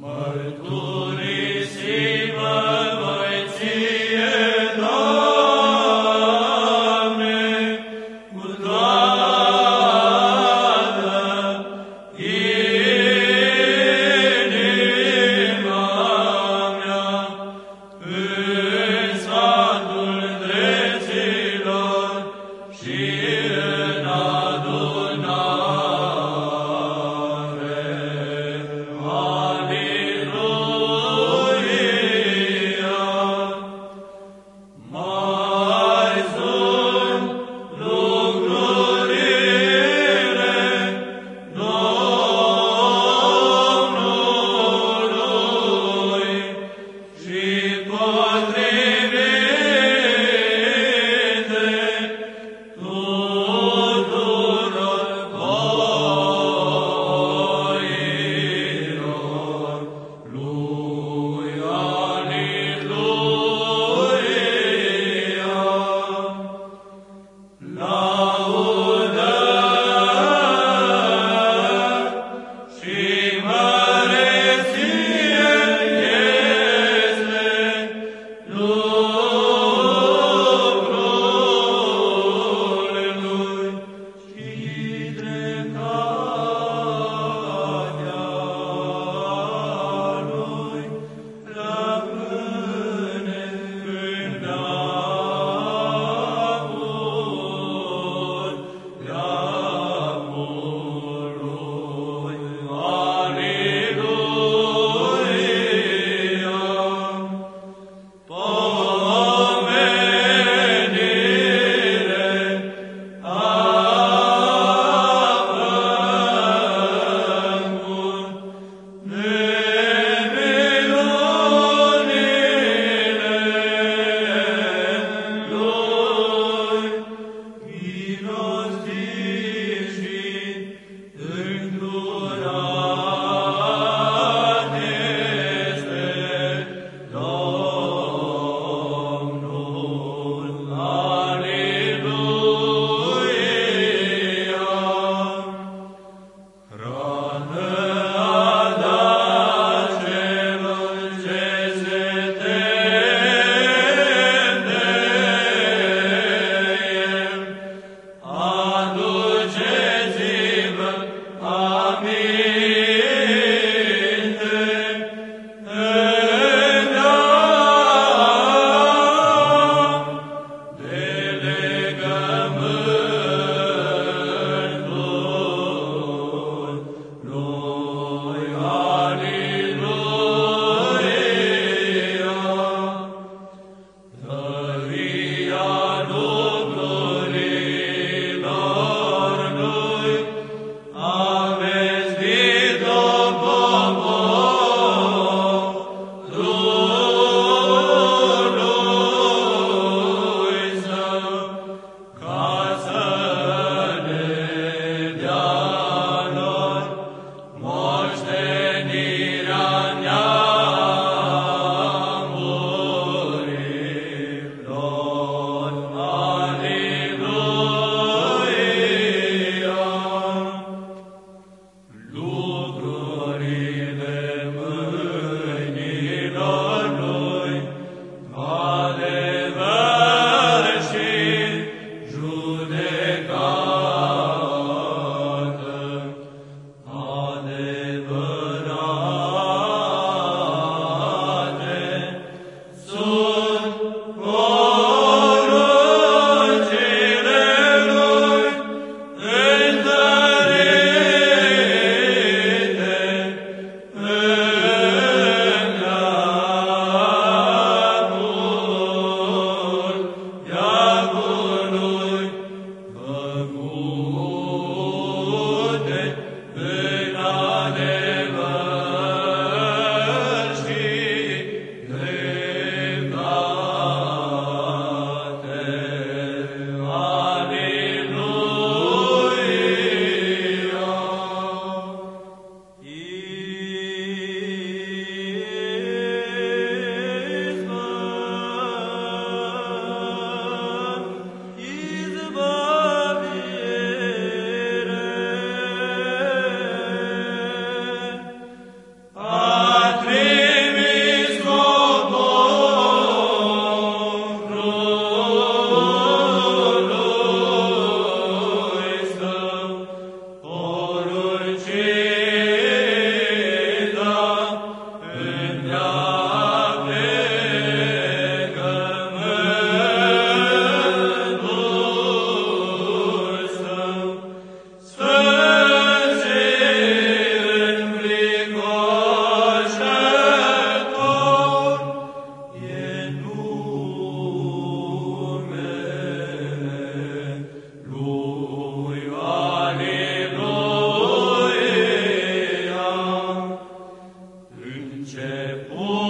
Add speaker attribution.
Speaker 1: Mărturie. Amen. Oh.